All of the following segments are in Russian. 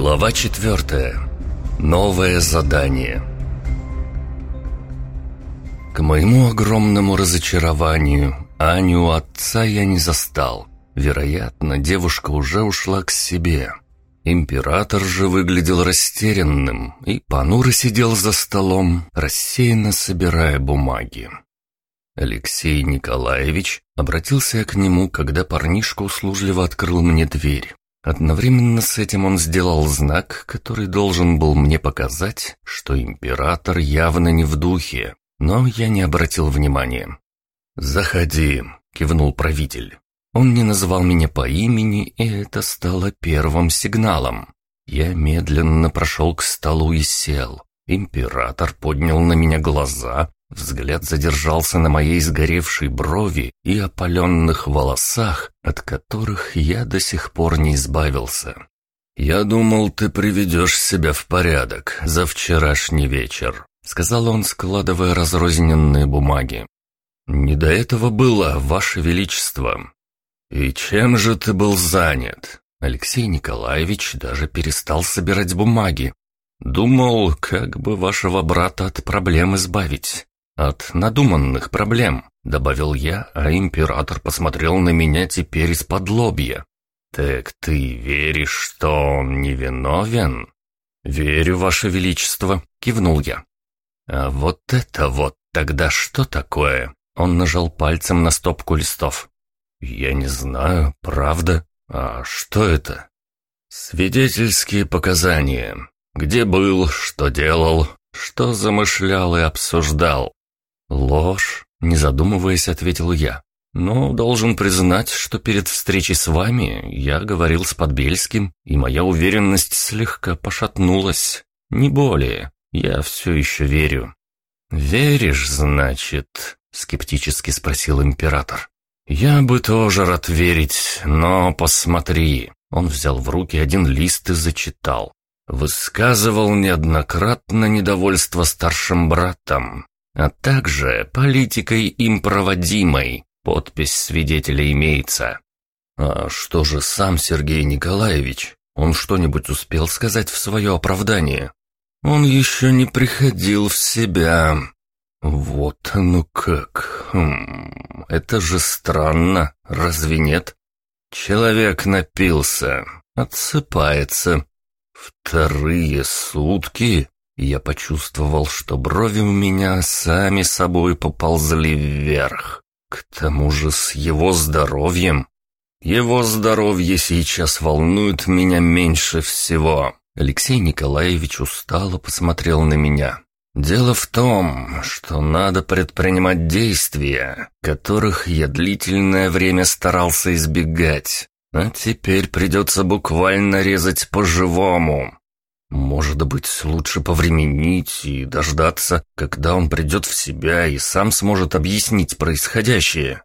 Глава четвертая. Новое задание. К моему огромному разочарованию, Аню отца я не застал. Вероятно, девушка уже ушла к себе. Император же выглядел растерянным и понуро сидел за столом, рассеянно собирая бумаги. Алексей Николаевич обратился к нему, когда парнишка услужливо открыл мне дверь. Одновременно с этим он сделал знак, который должен был мне показать, что император явно не в духе, но я не обратил внимания. «Заходи», — кивнул правитель. Он не назвал меня по имени, и это стало первым сигналом. Я медленно прошел к столу и сел. Император поднял на меня глаза, Взгляд задержался на моей сгоревшей брови и опаленных волосах, от которых я до сих пор не избавился. «Я думал, ты приведешь себя в порядок за вчерашний вечер», — сказал он, складывая разрозненные бумаги. «Не до этого было, Ваше Величество». «И чем же ты был занят?» Алексей Николаевич даже перестал собирать бумаги. «Думал, как бы вашего брата от проблем избавить. «От надуманных проблем», — добавил я, а император посмотрел на меня теперь из-под лобья. «Так ты веришь, что он невиновен?» «Верю, Ваше Величество», — кивнул я. «А вот это вот тогда что такое?» Он нажал пальцем на стопку листов. «Я не знаю, правда. А что это?» «Свидетельские показания. Где был, что делал, что замышлял и обсуждал. «Ложь», — не задумываясь, ответил я. «Но должен признать, что перед встречей с вами я говорил с Подбельским, и моя уверенность слегка пошатнулась. Не более. Я все еще верю». «Веришь, значит?» — скептически спросил император. «Я бы тоже рад верить, но посмотри». Он взял в руки один лист и зачитал. Высказывал неоднократно недовольство старшим братом, а также политикой им проводимой. Подпись свидетеля имеется. А что же сам Сергей Николаевич? Он что-нибудь успел сказать в свое оправдание? Он еще не приходил в себя. Вот ну как. Хм, это же странно, разве нет? Человек напился, отсыпается. Вторые сутки? Я почувствовал, что брови у меня сами собой поползли вверх. К тому же с его здоровьем. Его здоровье сейчас волнует меня меньше всего. Алексей Николаевич устало посмотрел на меня. Дело в том, что надо предпринимать действия, которых я длительное время старался избегать. А теперь придется буквально резать по-живому. Может быть, лучше повременить и дождаться, когда он придет в себя и сам сможет объяснить происходящее.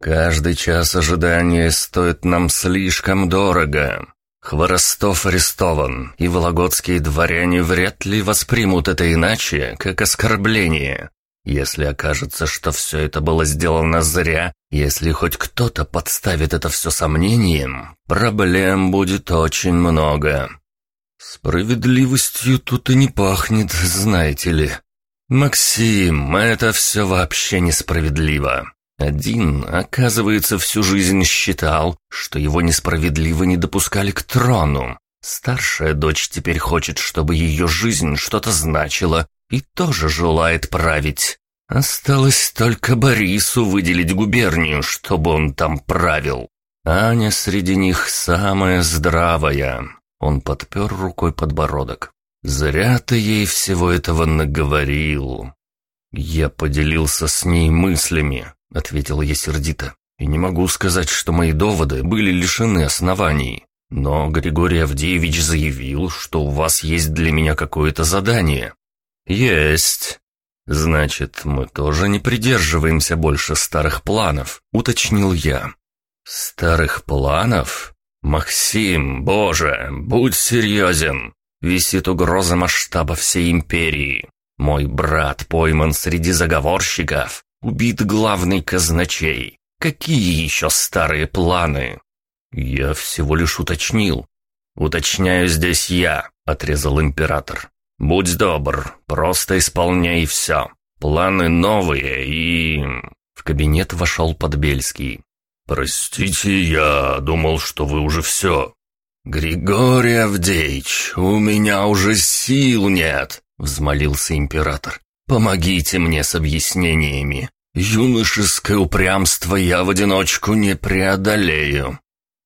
Каждый час ожидания стоит нам слишком дорого. Хворостов арестован, и вологодские дворяне вряд ли воспримут это иначе, как оскорбление. Если окажется, что все это было сделано зря, если хоть кто-то подставит это все сомнением, проблем будет очень много. Справедливостью тут и не пахнет, знаете ли. Максим, это все вообще несправедливо. Один, оказывается, всю жизнь считал, что его несправедливо не допускали к трону. Старшая дочь теперь хочет, чтобы ее жизнь что-то значила и тоже желает править. Осталось только Борису выделить губернию, чтобы он там правил. Аня среди них самая здравая, он подпер рукой подбородок. «Зря ты ей всего этого наговорил». «Я поделился с ней мыслями», — ответил я сердито. «И не могу сказать, что мои доводы были лишены оснований. Но Григорий Авдеевич заявил, что у вас есть для меня какое-то задание». «Есть». «Значит, мы тоже не придерживаемся больше старых планов», — уточнил я. «Старых планов?» «Максим, боже, будь серьезен! Висит угроза масштаба всей империи. Мой брат пойман среди заговорщиков, убит главный казначей. Какие еще старые планы?» «Я всего лишь уточнил». «Уточняю здесь я», — отрезал император. «Будь добр, просто исполняй все. Планы новые и...» В кабинет вошел Подбельский. «Простите, я думал, что вы уже все». «Григорий Авдеич, у меня уже сил нет», — взмолился император. «Помогите мне с объяснениями. Юношеское упрямство я в одиночку не преодолею».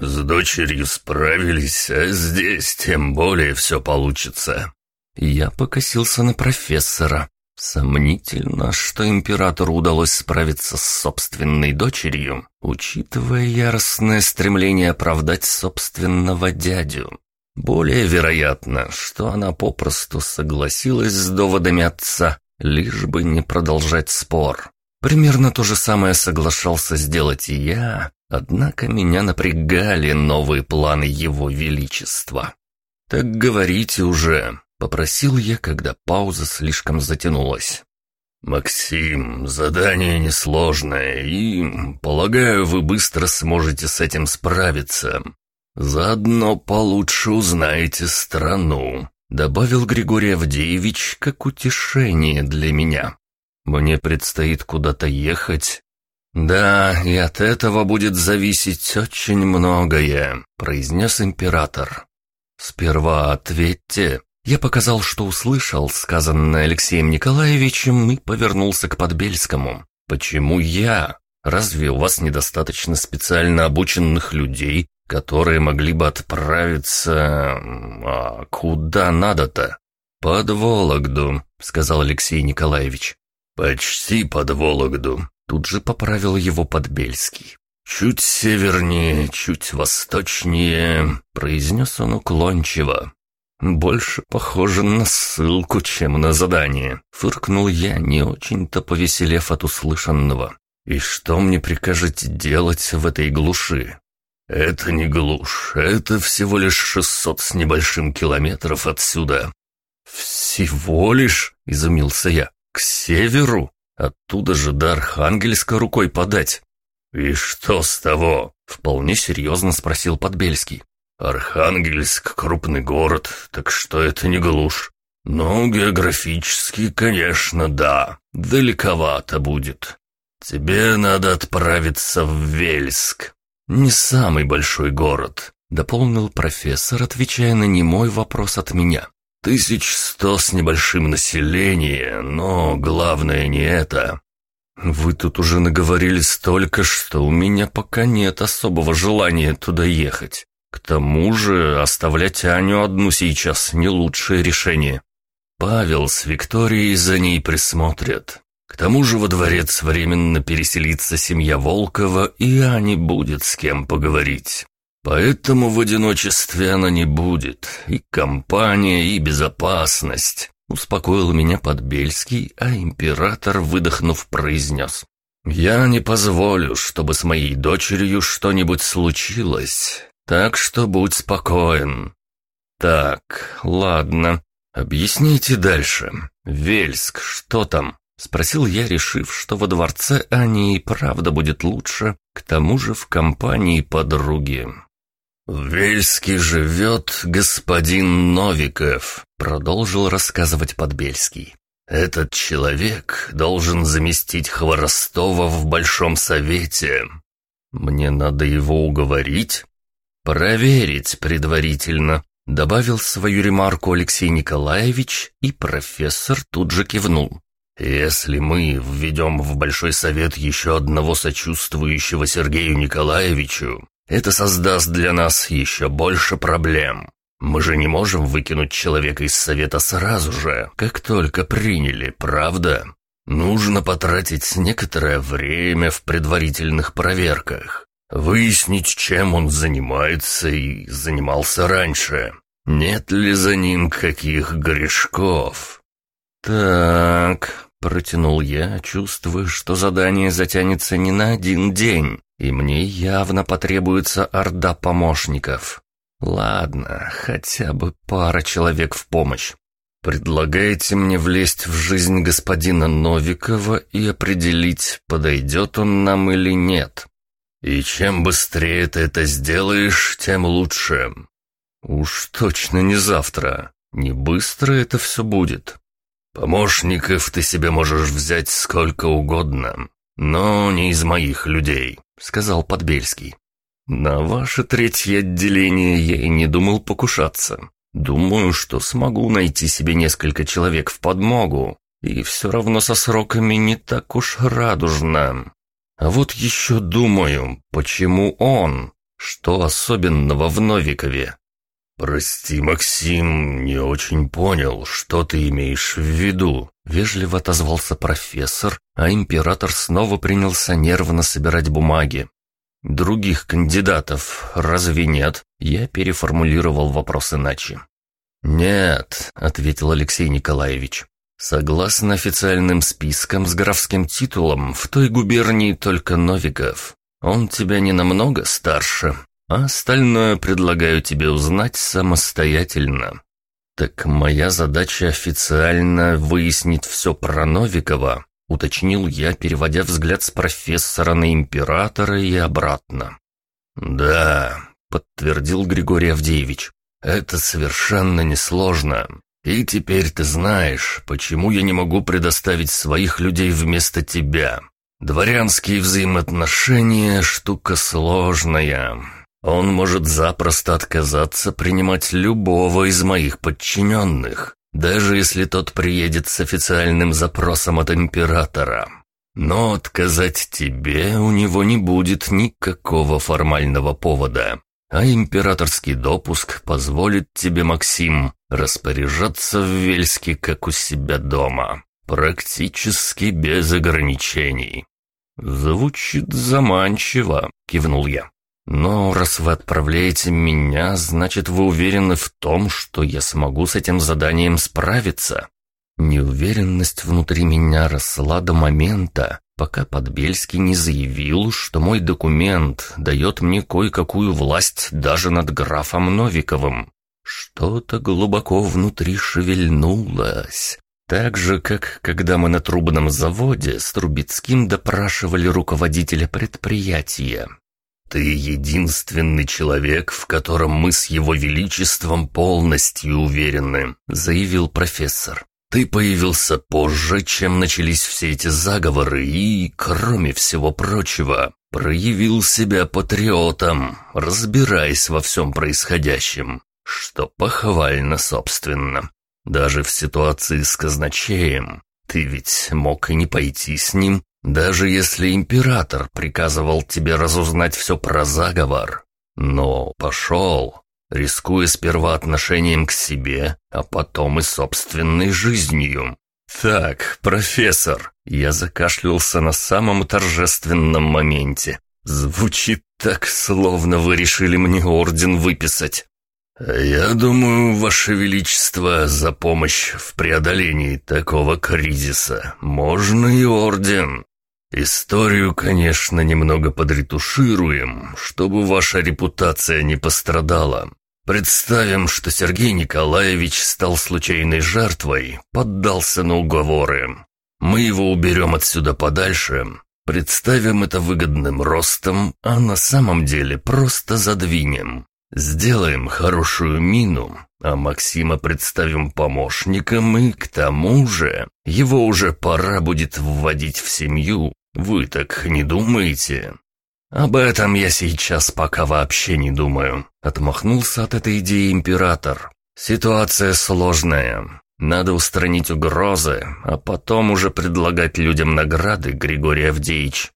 «С дочерью справились, а здесь тем более все получится». Я покосился на профессора. Сомнительно, что императору удалось справиться с собственной дочерью, учитывая яростное стремление оправдать собственного дядю. Более вероятно, что она попросту согласилась с доводами отца, лишь бы не продолжать спор. Примерно то же самое соглашался сделать и я, однако меня напрягали новые планы его величества. «Так говорите уже», — попросил я, когда пауза слишком затянулась. «Максим, задание несложное, и, полагаю, вы быстро сможете с этим справиться. Заодно получше узнаете страну», — добавил Григорий Авдеевич как утешение для меня. Мне предстоит куда-то ехать. Да, и от этого будет зависеть очень многое, произнес император. Сперва ответьте. Я показал, что услышал, сказанное Алексеем Николаевичем, и повернулся к Подбельскому. Почему я? Разве у вас недостаточно специально обученных людей, которые могли бы отправиться... А куда надо-то? «Под Вологду», — сказал Алексей Николаевич. «Почти под Вологду», — тут же поправил его Подбельский. «Чуть севернее, чуть восточнее», — произнес он уклончиво. «Больше похоже на ссылку, чем на задание», — фыркнул я, не очень-то повеселев от услышанного. «И что мне прикажете делать в этой глуши?» «Это не глушь, это всего лишь шестьсот с небольшим километров отсюда». «Всего лишь?» — изумился я. К северу? Оттуда же до Архангельска рукой подать. «И что с того?» — вполне серьезно спросил Подбельский. «Архангельск — крупный город, так что это не глушь. Но географически, конечно, да, далековато будет. Тебе надо отправиться в Вельск. Не самый большой город», — дополнил профессор, отвечая на немой вопрос от меня. Тысяч сто с небольшим населения, но главное не это. Вы тут уже наговорили столько, что у меня пока нет особого желания туда ехать. К тому же оставлять Аню одну сейчас не лучшее решение. Павел с Викторией за ней присмотрят. К тому же во дворец временно переселится семья Волкова, и Ане будет с кем поговорить. Поэтому в одиночестве она не будет. И компания, и безопасность. Успокоил меня Подбельский, а император, выдохнув, произнес. «Я не позволю, чтобы с моей дочерью что-нибудь случилось, так что будь спокоен». «Так, ладно, объясните дальше. Вельск, что там?» Спросил я, решив, что во дворце Ани и правда будет лучше, к тому же в компании подруги. «В Вельске живет господин Новиков», — продолжил рассказывать Подбельский. «Этот человек должен заместить Хворостова в Большом Совете. Мне надо его уговорить?» «Проверить предварительно», — добавил свою ремарку Алексей Николаевич, и профессор тут же кивнул. «Если мы введем в Большой Совет еще одного сочувствующего Сергею Николаевичу, это создаст для нас еще больше проблем. Мы же не можем выкинуть человека из совета сразу же, как только приняли, правда? Нужно потратить некоторое время в предварительных проверках, выяснить, чем он занимается и занимался раньше. Нет ли за ним каких грешков? Так, протянул я, чувствуя, что задание затянется не на один день и мне явно потребуется орда помощников. Ладно, хотя бы пара человек в помощь. Предлагаете мне влезть в жизнь господина Новикова и определить, подойдет он нам или нет. И чем быстрее ты это сделаешь, тем лучше. Уж точно не завтра. Не быстро это все будет. Помощников ты себе можешь взять сколько угодно, но не из моих людей, сказал Подбельский. На ваше третье отделение я и не думал покушаться. Думаю, что смогу найти себе несколько человек в подмогу, и все равно со сроками не так уж радужно. А вот еще думаю, почему он? Что особенного в Новикове? «Прости, Максим, не очень понял, что ты имеешь в виду?» Вежливо отозвался профессор, а император снова принялся нервно собирать бумаги. «Других кандидатов разве нет?» Я переформулировал вопрос иначе. «Нет», — ответил Алексей Николаевич. Согласно официальным спискам с графским титулом, в той губернии только Новиков. Он тебя не намного старше, а остальное предлагаю тебе узнать самостоятельно. Так моя задача официально выяснить все про Новикова, уточнил я, переводя взгляд с профессора на императора и обратно. Да, подтвердил Григорий Авдеевич. Это совершенно несложно. И теперь ты знаешь, почему я не могу предоставить своих людей вместо тебя. Дворянские взаимоотношения – штука сложная. Он может запросто отказаться принимать любого из моих подчиненных, даже если тот приедет с официальным запросом от императора. Но отказать тебе у него не будет никакого формального повода а императорский допуск позволит тебе, Максим, распоряжаться в Вельске, как у себя дома, практически без ограничений». «Звучит заманчиво», — кивнул я. «Но раз вы отправляете меня, значит, вы уверены в том, что я смогу с этим заданием справиться?» Неуверенность внутри меня росла до момента, пока Подбельский не заявил, что мой документ дает мне кое-какую власть даже над графом Новиковым. Что-то глубоко внутри шевельнулось. Так же, как когда мы на трубном заводе с Трубецким допрашивали руководителя предприятия. «Ты единственный человек, в котором мы с его величеством полностью уверены», — заявил профессор. Ты появился позже, чем начались все эти заговоры и, кроме всего прочего, проявил себя патриотом, разбираясь во всем происходящем, что похвально, собственно. Даже в ситуации с казначеем ты ведь мог и не пойти с ним, даже если император приказывал тебе разузнать все про заговор. Но пошел, рискуя сперва отношением к себе, а потом и собственной жизнью. «Так, профессор!» Я закашлялся на самом торжественном моменте. «Звучит так, словно вы решили мне орден выписать». «Я думаю, Ваше Величество, за помощь в преодолении такого кризиса можно и орден. Историю, конечно, немного подретушируем, чтобы ваша репутация не пострадала. Представим, что Сергей Николаевич стал случайной жертвой, поддался на уговоры. Мы его уберем отсюда подальше, представим это выгодным ростом, а на самом деле просто задвинем. Сделаем хорошую мину, а Максима представим помощником, и к тому же его уже пора будет вводить в семью. Вы так не думаете? «Об этом я сейчас пока вообще не думаю», — отмахнулся от этой идеи император. «Ситуация сложная. Надо устранить угрозы, а потом уже предлагать людям награды, Григорий Авдеевич».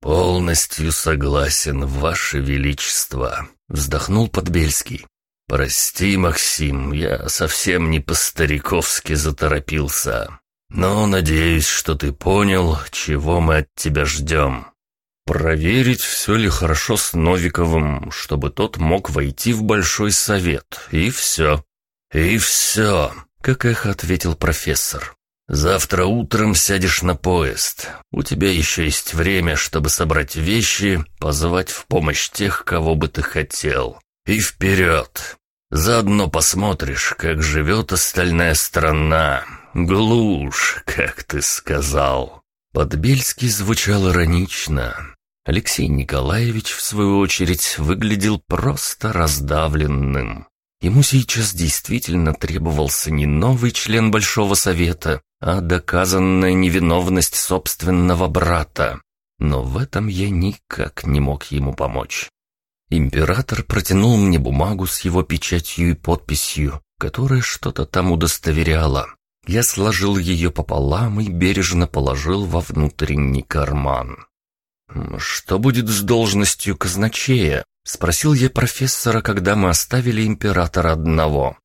«Полностью согласен, Ваше Величество», — вздохнул Подбельский. «Прости, Максим, я совсем не по-стариковски заторопился. Но надеюсь, что ты понял, чего мы от тебя ждем. Проверить, все ли хорошо с Новиковым, чтобы тот мог войти в Большой Совет, и все. И все, как эхо ответил профессор. Завтра утром сядешь на поезд. У тебя еще есть время, чтобы собрать вещи, позвать в помощь тех, кого бы ты хотел. И вперед. Заодно посмотришь, как живет остальная страна. Глушь, как ты сказал. Подбельский звучал иронично. Алексей Николаевич, в свою очередь, выглядел просто раздавленным. Ему сейчас действительно требовался не новый член Большого Совета, а доказанная невиновность собственного брата. Но в этом я никак не мог ему помочь. Император протянул мне бумагу с его печатью и подписью, которая что-то там удостоверяла. Я сложил ее пополам и бережно положил во внутренний карман. «Что будет с должностью казначея?» — спросил я профессора, когда мы оставили императора одного.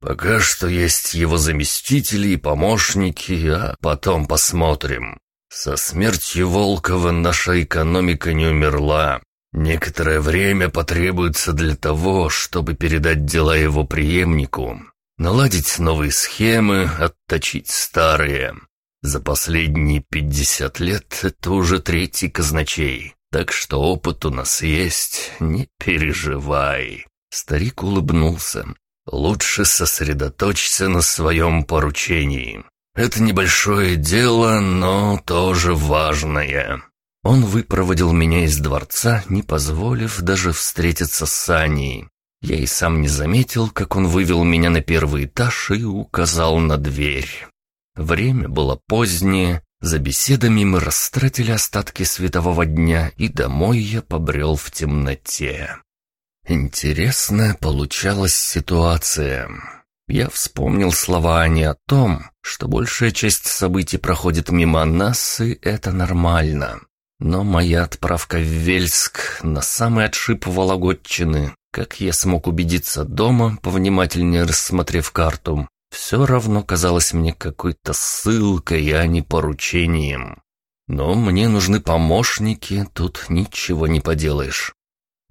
«Пока что есть его заместители и помощники, а потом посмотрим. Со смертью Волкова наша экономика не умерла. Некоторое время потребуется для того, чтобы передать дела его преемнику, наладить новые схемы, отточить старые. За последние пятьдесят лет это уже третий казначей, так что опыт у нас есть, не переживай». Старик улыбнулся. «Лучше сосредоточься на своем поручении. Это небольшое дело, но тоже важное». Он выпроводил меня из дворца, не позволив даже встретиться с Саней. Я и сам не заметил, как он вывел меня на первый этаж и указал на дверь. Время было позднее, за беседами мы растратили остатки светового дня, и домой я побрел в темноте. Интересная получалась ситуация. Я вспомнил слова Ани о том, что большая часть событий проходит мимо нас, и это нормально. Но моя отправка в Вельск на самый отшиб Вологодчины, как я смог убедиться дома, повнимательнее рассмотрев карту, все равно казалось мне какой-то ссылкой, а не поручением. Но мне нужны помощники, тут ничего не поделаешь.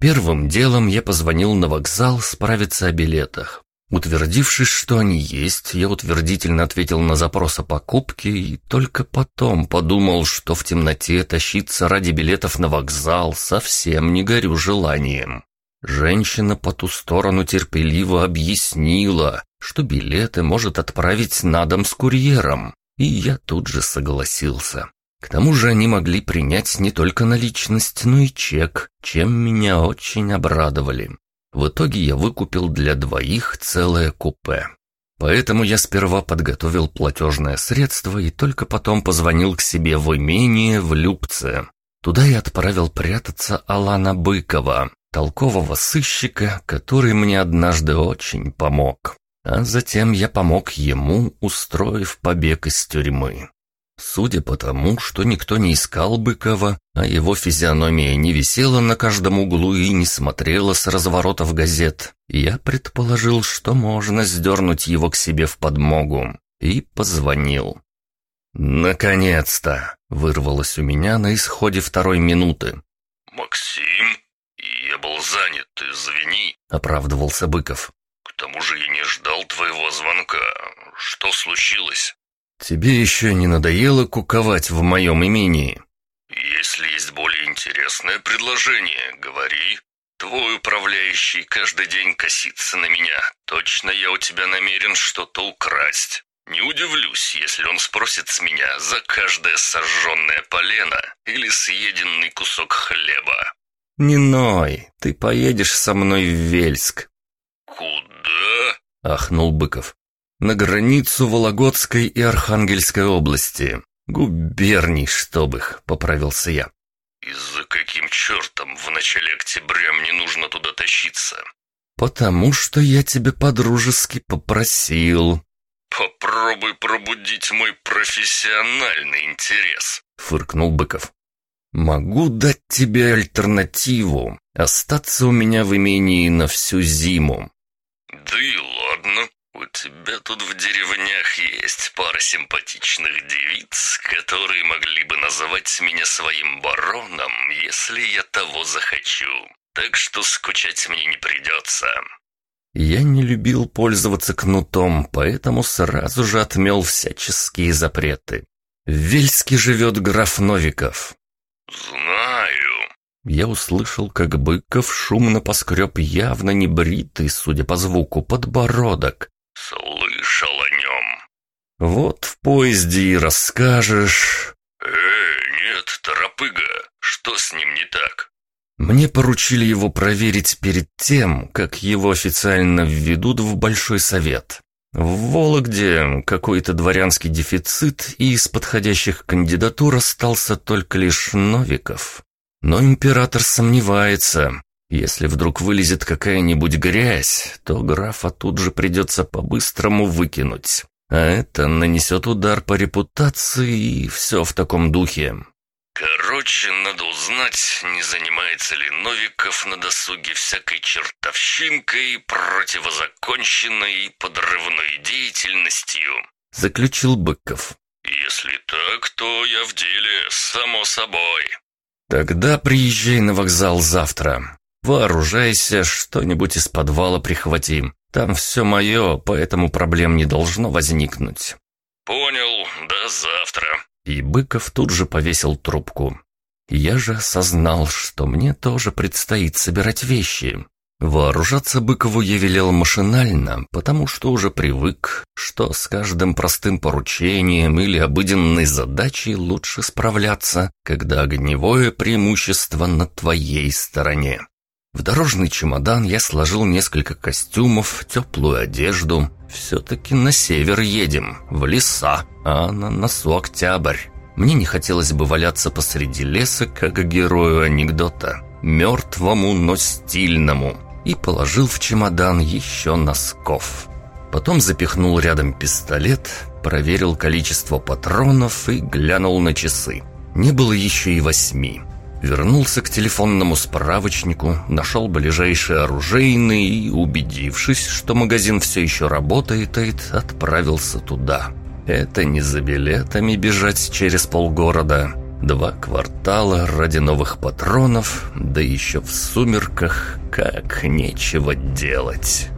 Первым делом я позвонил на вокзал справиться о билетах. Утвердившись, что они есть, я утвердительно ответил на запрос о покупке и только потом подумал, что в темноте тащиться ради билетов на вокзал совсем не горю желанием. Женщина по ту сторону терпеливо объяснила, что билеты может отправить на дом с курьером, и я тут же согласился. К тому же они могли принять не только наличность, но и чек, чем меня очень обрадовали. В итоге я выкупил для двоих целое купе. Поэтому я сперва подготовил платежное средство и только потом позвонил к себе в имение в Любце. Туда я отправил прятаться Алана Быкова, толкового сыщика, который мне однажды очень помог. А затем я помог ему, устроив побег из тюрьмы. Судя по тому, что никто не искал Быкова, а его физиономия не висела на каждом углу и не смотрела с разворотов газет, я предположил, что можно сдернуть его к себе в подмогу, и позвонил. «Наконец-то!» — вырвалось у меня на исходе второй минуты. «Максим, я был занят, извини», — оправдывался Быков. «К тому же я не ждал твоего звонка. Что случилось?» «Тебе еще не надоело куковать в моем имении?» «Если есть более интересное предложение, говори. Твой управляющий каждый день косится на меня. Точно я у тебя намерен что-то украсть. Не удивлюсь, если он спросит с меня за каждое сожженное полено или съеденный кусок хлеба». «Не ной, ты поедешь со мной в Вельск». «Куда?» — ахнул Быков на границу Вологодской и Архангельской области. Губерний, чтоб их, поправился я. «И за каким чертом в начале октября мне нужно туда тащиться?» «Потому что я тебе по-дружески попросил». «Попробуй пробудить мой профессиональный интерес», — фыркнул Быков. «Могу дать тебе альтернативу. Остаться у меня в имении на всю зиму». «Да и ладно», «У тебя тут в деревнях есть пара симпатичных девиц, которые могли бы называть меня своим бароном, если я того захочу. Так что скучать мне не придется». Я не любил пользоваться кнутом, поэтому сразу же отмел всяческие запреты. В Вельске живет граф Новиков. «Знаю». Я услышал, как Быков шумно поскреб явно не бритый, судя по звуку, подбородок, «Слышал о нем». «Вот в поезде и расскажешь». «Э, нет, торопыга, что с ним не так?» Мне поручили его проверить перед тем, как его официально введут в Большой Совет. В Вологде какой-то дворянский дефицит, и из подходящих кандидатур остался только лишь Новиков. Но император сомневается. Если вдруг вылезет какая-нибудь грязь, то графа тут же придется по-быстрому выкинуть. А это нанесет удар по репутации и все в таком духе. Короче, надо узнать, не занимается ли Новиков на досуге всякой чертовщинкой, противозаконщиной и подрывной деятельностью. Заключил Быков. Если так, то я в деле, само собой. Тогда приезжай на вокзал завтра. Вооружайся, что-нибудь из подвала прихвати. Там все мое, поэтому проблем не должно возникнуть. Понял, до завтра. И Быков тут же повесил трубку. Я же осознал, что мне тоже предстоит собирать вещи. Вооружаться Быкову я велел машинально, потому что уже привык, что с каждым простым поручением или обыденной задачей лучше справляться, когда огневое преимущество на твоей стороне. В дорожный чемодан я сложил несколько костюмов, теплую одежду. Все-таки на север едем, в леса, а на носу октябрь. Мне не хотелось бы валяться посреди леса, как герою анекдота. Мертвому, но стильному. И положил в чемодан еще носков. Потом запихнул рядом пистолет, проверил количество патронов и глянул на часы. Не было еще и восьми. Вернулся к телефонному справочнику, нашел ближайший оружейный и, убедившись, что магазин все еще работает, отправился туда. Это не за билетами бежать через полгорода. Два квартала ради новых патронов, да еще в сумерках, как нечего делать».